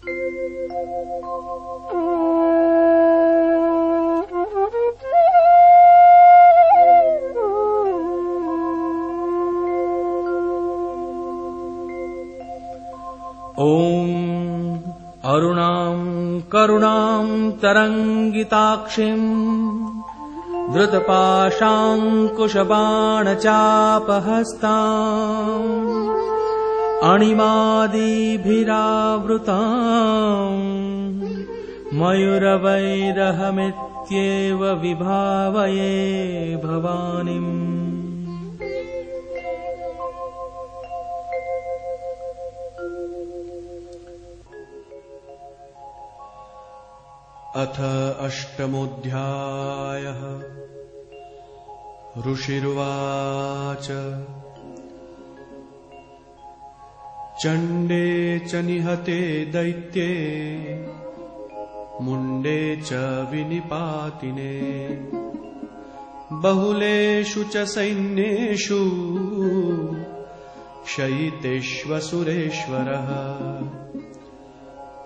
ॐ अरुणाम् करुणाम् तरङ्गिताक्षिम् धृतपाशाङ्कुशबाणचापहस्ता अणिमादिभिरावृता मयूरवैरहमित्येव विभावये भवानीम्। अथ अष्टमोऽध्यायः। ऋषिर्वाच चण्डे च निहते दैत्ये मुण्डे च विनिपातिने। बहुलेषु च सैन्येषु शयितेष्वसुरेश्वरः।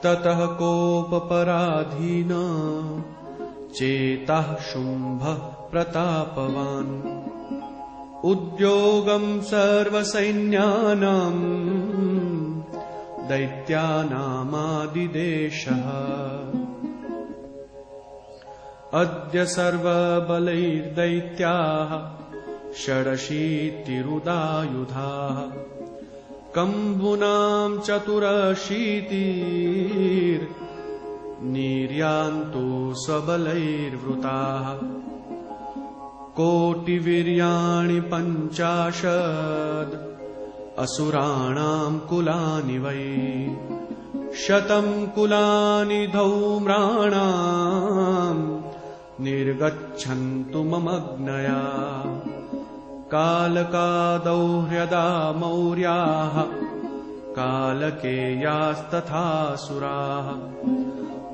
ततः कोपपराधीन चेतः शुम्भः प्रतापवान्। उद्योगम् सर्वसैन्यानाम् दैत्यानामादिदेशः। अद्य सर्वबलैर्दैत्याः षडशीतिरुदायुधाः। कम्बुनाम् चतुरशीतिर्निर्यान्तु स्वबलैर्वृताः कोटिवीर्याणि पञ्चाशद् असुराणाम् कुलानि वै। शतम् कुलानि धौम्राणाम् निर्गच्छन्तु ममग्नया कालकादौ ह्यदा मौर्याः कालकेयास्तथासुराः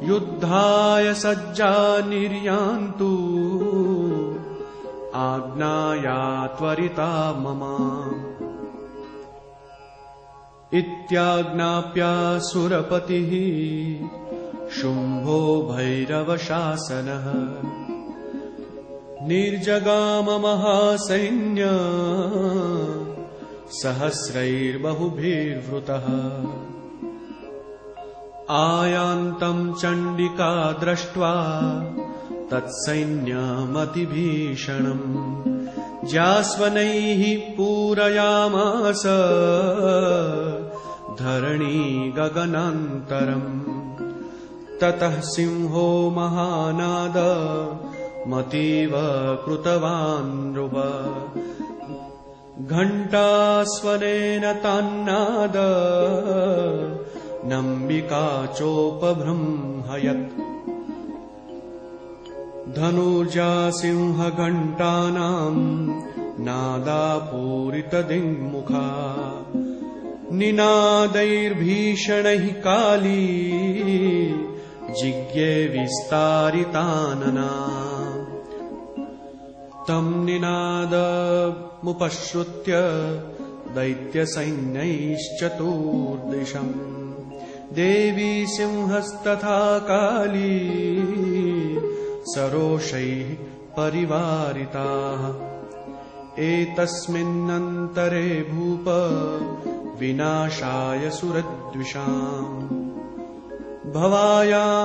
युद्धाय सज्जा निर्यान्तु आज्ञाया त्वरिता मम इत्याज्ञाप्यासुरपतिः शुम्भो भैरवशासनः। निर्जगाममहासैन्य सहस्रैर्बहुभिर्वृतः। आयान्तम् चण्डिका दृष्ट्वा तत्सैन्यमतिभीषणम् ज्यास्वनैः पूरयामास धरणी गगनान्तरम्। ततः सिंहो महानाद मतीव कृतवान् नृप। घण्टास्वनेन तान्नाद नम्बिका चोपबृंहयत्। धनुजासिंहघण्टानाम् नादापूरितदिङ्मुखा निनादैर्भीषणैः काली। जिज्ञे विस्तारितानना। तम् निनादमुपश्रुत्य दैत्यसैन्यैश्चतुर्दिशम्। देवी सिंहस्तथा काली। सरोषैः परिवारिताः। एतस्मिन्नन्तरे भूप विनाशाय सुरद्विषाम् भवायामरसिंहानाम्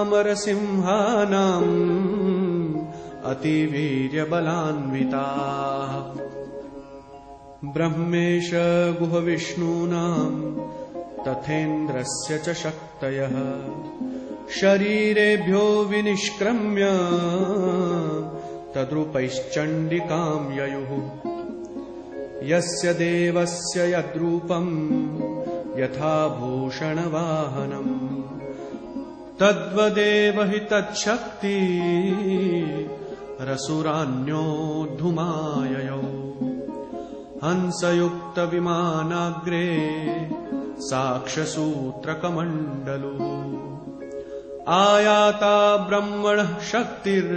अतिवीर्यबलान्विताः। ब्रह्मेश गुहविष्णूनाम् तथेन्द्रस्य च शक्तयः। शरीरेभ्यो विनिष्क्रम्य तद्रूपैश्चण्डिकाम् ययुः यस्य देवस्य यद्रूपम् यथा भूषणवाहनम् तद्वदेव हि तच्छक्ति रसुरान्योद्धुमाययौ हंसयुक्तविमानाग्रे साक्ष्यसूत्रकमण्डलु आयाता ब्रह्मणः शक्तिर्ब्रह्माणि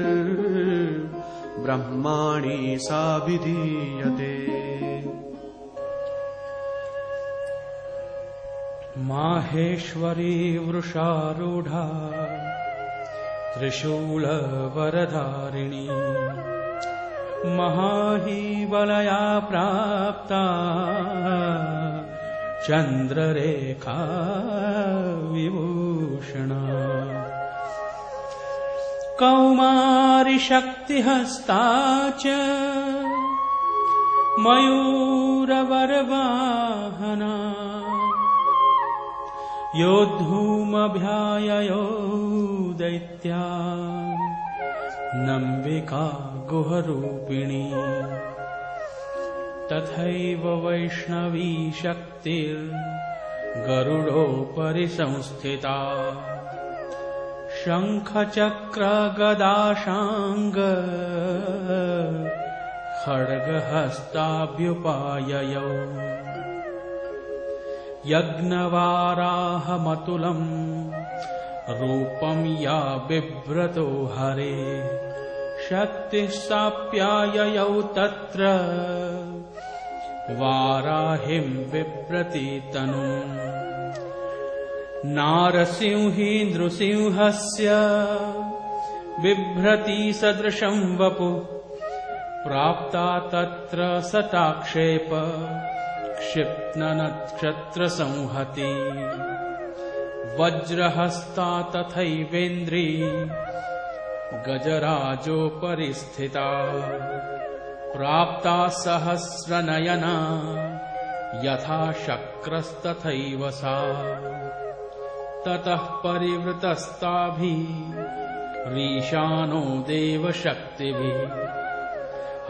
सा विधीयते माहेश्वरी वृषारूढा त्रिशूलवरधारिणी। महाहीवलया प्राप्ता चन्द्ररेखा विभूषणा। कौमारिशक्तिहस्ता च मयूरवरवाहना योद्धूमभ्याययो दैत्या नम्बिका गुहरूपिणी। तथैव वैष्णवी शक्तिर्गरुडोपरि संस्थिता। शङ्खचक्रगदाशाङ्ग खड्गहस्ताभ्युपाययौ यज्ञवाराहमतुलम्। रूपं या बिभ्रतो हरे। शक्तिः साप्याययौ तत्र। वाराहिं बिभ्रतीतनुम् नारसिंही नृसिंहस्य बिभ्रती सदृशं वपु। प्राप्ता तत्र सताक्षेप क्षिप्ननक्षत्रसंहति। वज्रहस्ता तथैवेन्द्री गजराजोपरि स्थिता प्राप्ता सहस्रनयना यथा शक्रस्तथैव सा। ततः परिवृतस्ताभिः रीशानो देवशक्तिभिः।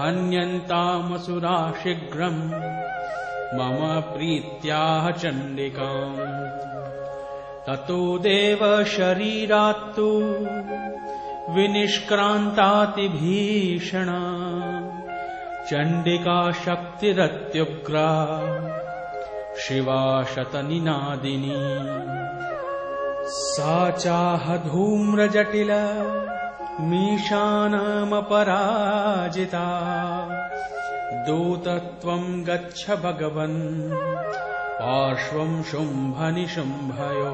हन्यन्तामसुरा शीघ्रम् मम प्रीत्याह चण्डिकाम्। ततो देवशरीरात्तु विनिष्क्रान्तातिभीषणा। चण्डिका शक्तिरत्युग्रा शिवा शतनिनादिनी सा चाह धूम्रजटिल मीशानमपराजिता दूतत्वम् गच्छ भगवन्। पार्श्वम् शुम्भनिशुम्भयो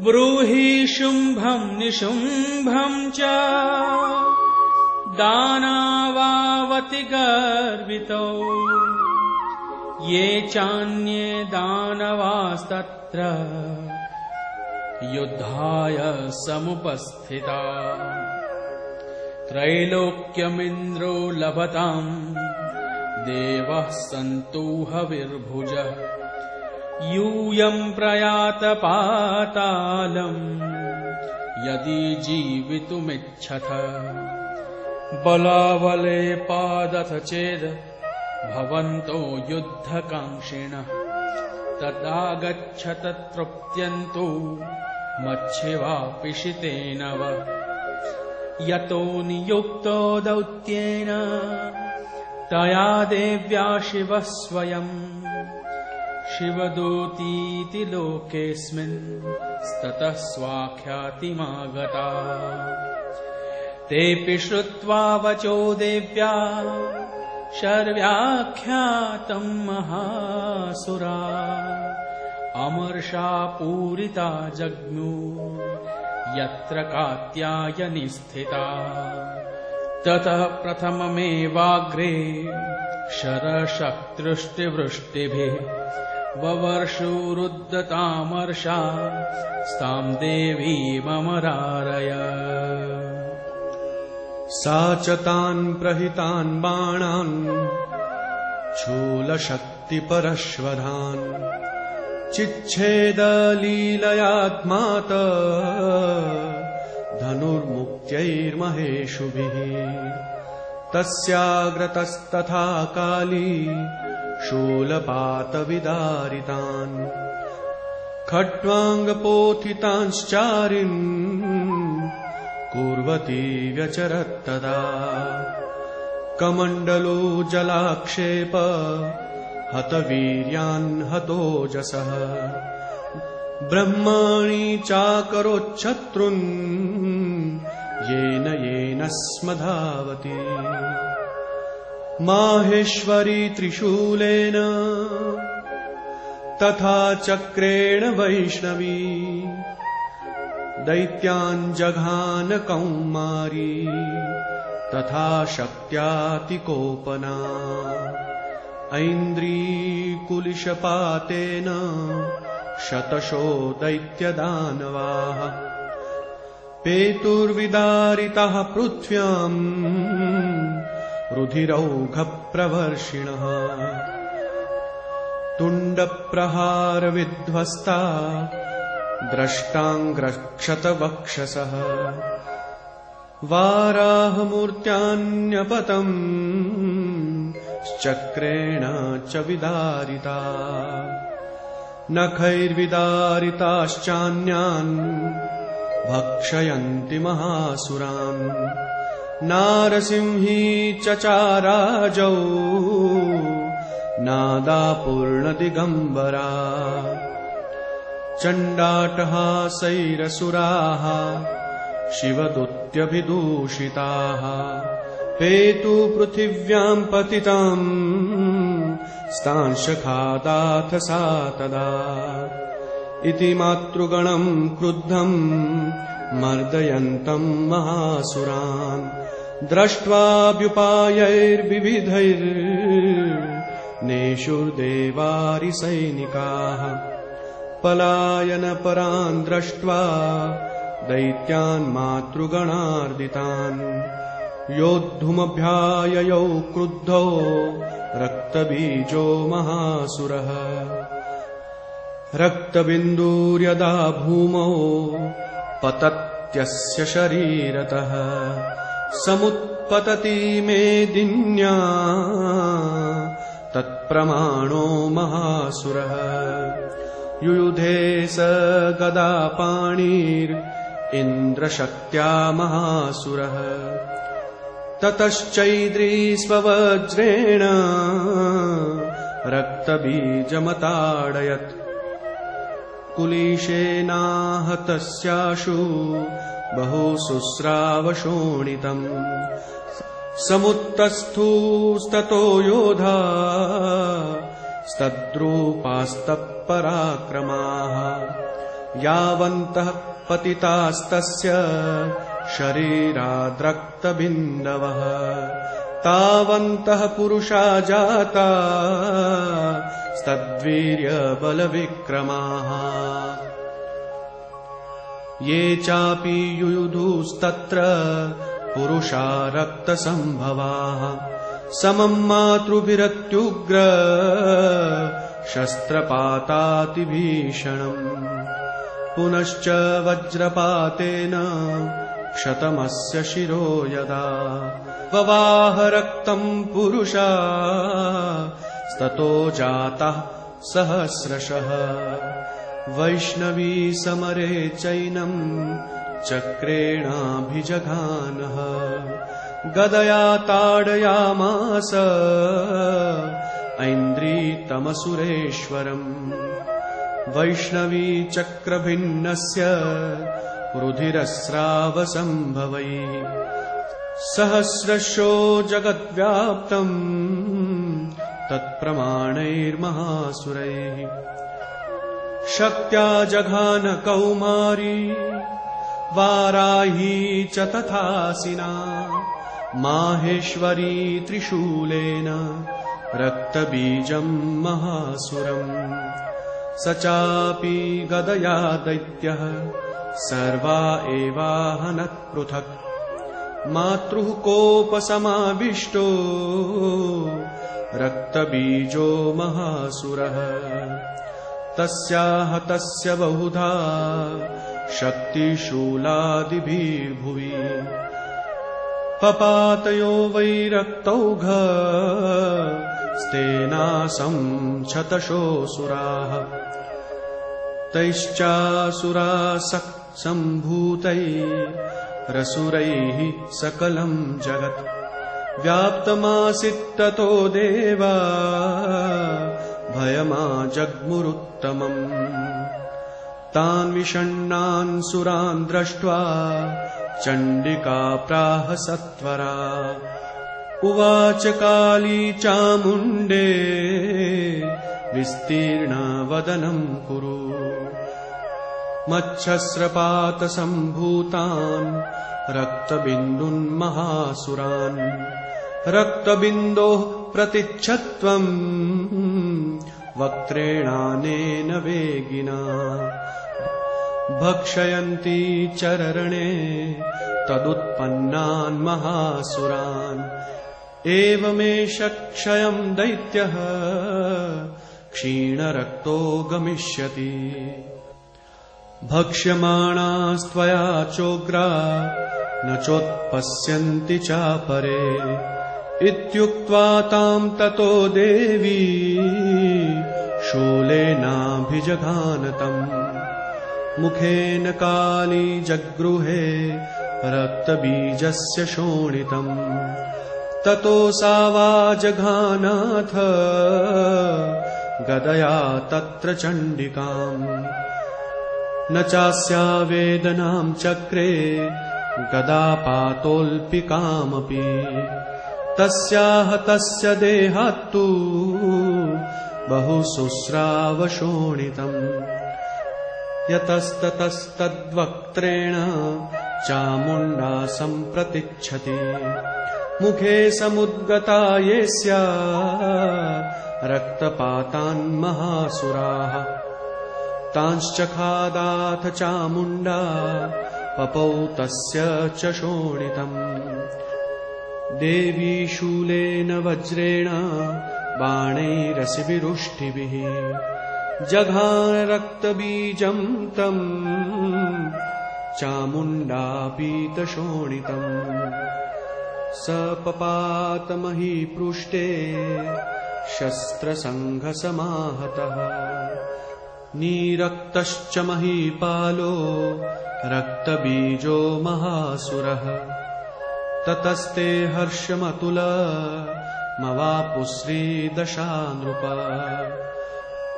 ब्रूहि शुम्भम् निशुम्भम् च। दानावावति गर्वितौ। ये चान्ये दानवास्तत्र। युद्धाय समुपस्थिता त्रैलोक्यमिन्द्रो लभताम्। देवः सन्तूहविर्भुज यूयम् प्रयातपातालम् यदि जीवितुमिच्छथ। बलावले पादथ चेद् भवन्तो युद्धकाङ्क्षिणः। तदागच्छत तृप्त्यन्तु मच्छिवापिशितेन वा यतो नियुक्तो दौत्येन तया देव्या शिवः स्वयम् शिवदूतीति लोकेऽस्मिन् स्ततः स्वाख्यातिमागता। तेऽपि श्रुत्वा वचो देव्या शर्व्याख्यातम् महासुरा। अमर्षा पूरिता जग्मु यत्र कात्यायनि स्थिता ततः प्रथममेवाग्रे शरशक्तृष्टिवृष्टिभिः ववर्षुरुद्धतामर्षा स्ताम् देवीममरारय सा च तान् प्रहितान् बाणान् शूलशक्तिपरश्वधान् चिच्छेदलीलयात्मात धनुर्मुक्त्यैर्महेषुभिः तस्याग्रतस्तथा काली शूलपातविदारितान् खट्वाङ्गपोथितांश्चारिन् कुर्वती व्यचरत्तदा कमण्डलो जलाक्षेप हतवीर्यान् हतोजसः ब्रह्माणि चाकरोच्छत्रुन् येन येन स्म धावति माहेश्वरी त्रिशूलेन तथा चक्रेण वैष्णवी दैत्यान् जघान कौमारी तथा शक्त्यातिकोपना ऐन्द्रीकुलिशपातेन शतशो दैत्यदानवाः पेतुर्विदारितः पृथ्व्याम् रुधिरौघप्रवर्षिणः। तुण्डप्रहारविध्वस्ता द्रष्टाङ्ग्रक्षतवक्षसः। वाराहमूर्त्यान्यपतम् चक्रेण च विदारिता। नखैर्विदारिताश्चान्यान् भक्षयन्ति महासुरान्। नारसिंही चचाराजौ नादापूर्णदिगम्बरा। चण्डाटहासैरसुराः शिवदुत्यभिदूषिताः पेतु पृथिव्याम् पतिताम्। स्तांशखादाथ सा तदा। इति मातृगणम् क्रुद्धम् मर्दयन्तम् महासुरान्। द्रष्ट्वाभ्युपायैर्विविधैर्नेषुर्देवारिसैनिकाः पलायनपरान् दृष्ट्वा दैत्यान् मातृगणार्दितान् योद्धुमभ्याययौ क्रुद्धो रक्तबीजो महासुरः। रक्तबिन्दूर्यदा भूमौ पतत्यस्य शरीरतः। समुत्पतति मेदिन्या तत्प्रमाणो महासुरः। युयुधे स गदापाणिर् इन्द्रशक्त्या महासुरः ततश्चैद्री स्ववज्रेण रक्तबीजमताडयत्। कुलीशेनाहतस्याशु बहु शुश्रावशोणितम् समुत्तस्थूस्ततो योधा स्तद्रूपास्तपराक्रमाः यावन्तः पतितास्तस्य शरीराद्रक्तबिन्दवः। तावन्तः पुरुषा जाता स्तद्वीर्यबलविक्रमाः ये चापि युयुधुस्तत्र पुरुषा रक्तसम्भवाः। समम् मातृभिरत्युग्र शस्त्रपातातिभीषणम्। पुनश्च वज्रपातेन क्षतमस्य शिरो यदा ववाह रक्तम् पुरुषा स्ततो जातः सहस्रशः। वैष्णवी समरे चैनम् चक्रेणाभिजघानः। गदया ताडयामास ऐन्द्रीतमसुरेश्वरम्। वैष्णवी चक्रभिन्नस्य रुधिरस्रावसम्भवैः सहस्रशो जगद्व्याप्तम् तत्प्रमाणैर्महासुरैः। शक्त्या जघान कौमारी वाराही च तथासिना माहेश्वरी त्रिशूलेन रक्तबीजम् महासुरम्। स चापि गदया दैत्यः सर्वा एवाहनत्पृथक् मातृः कोपसमाविष्टो रक्तबीजो महासुरः। तस्याह तस्य बहुधा शक्तिशूलादिभिर्भुवि। पपातयो वै रक्तौघ स्तेनासं शतशोऽसुराः तैश्चासुरासक्सम्भूतैरसुरैः सकलम् जगत्। व्याप्तमासित्ततो देवा भयमा जग्मुरुत्तमम् तान् विषण्णान् सुरान् दृष्ट्वा चण्डिका प्राह सत्वरा। उवाच काली चामुण्डे विस्तीर्णवदनम् कुरु मच्छस्रपातसम्भूतान् रक्तबिन्दुन्महासुरान् रक्तबिन्दोः प्रतिच्छत्वम् वक्त्रेणानेन वेगिना। भक्षयन्ती चरणे तदुत्पन्नान् महासुरान्। एवमेष क्षयम् दैत्यः क्षीणरक्तो गमिष्यति भक्ष्यमाणास्त्वया चोग्रा न चोत्पश्यन्ति चापरे। इत्युक्त्वा ताम् ततो देवी शूलेनाभिजघानतम्। मुखेन काली जगृहे रक्तबीजस्य शोणितम्। ततो सा वा जघानाथ गदया तत्र चण्डिकाम् न चास्या वेदनाम् चक्रे गदापातोऽल्पिकामपि। तस्याः तस्य देहात्तु बहु शुश्रावशोणितम् यतस्ततस्तद्वक्त्रेण चामुण्डा सम्प्रतिच्छति। मुखे समुद्गता ये स्या रक्तपातान्महासुराः तांश्चखादाथ चामुण्डा पपौ तस्य च शोणितम्। देवी शूलेन वज्रेण बाणैरसिविरुष्टिभिः। जघानरक्तबीजम् तम् चामुण्डापीतशोणितम्। स पपातमहीपृष्टे शस्त्रसङ्घसमाहतः नीरक्तश्च महीपालो रक्तबीजो महासुरः। ततस्ते हर्षमतुलमवापुश्रीदशा नृप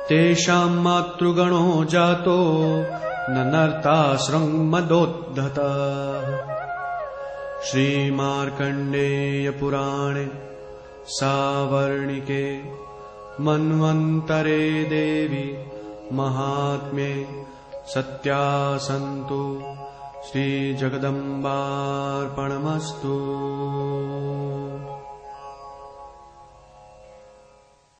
तेषाम् मातृगणो जातो न नर्ताश्रङ्मदोद्धत श्रीमार्कण्डेयपुराणे सावर्णिके मन्वन्तरे देवी महात्म्ये सत्यासन्तु श्रीजगदम्बार्पणमस्तु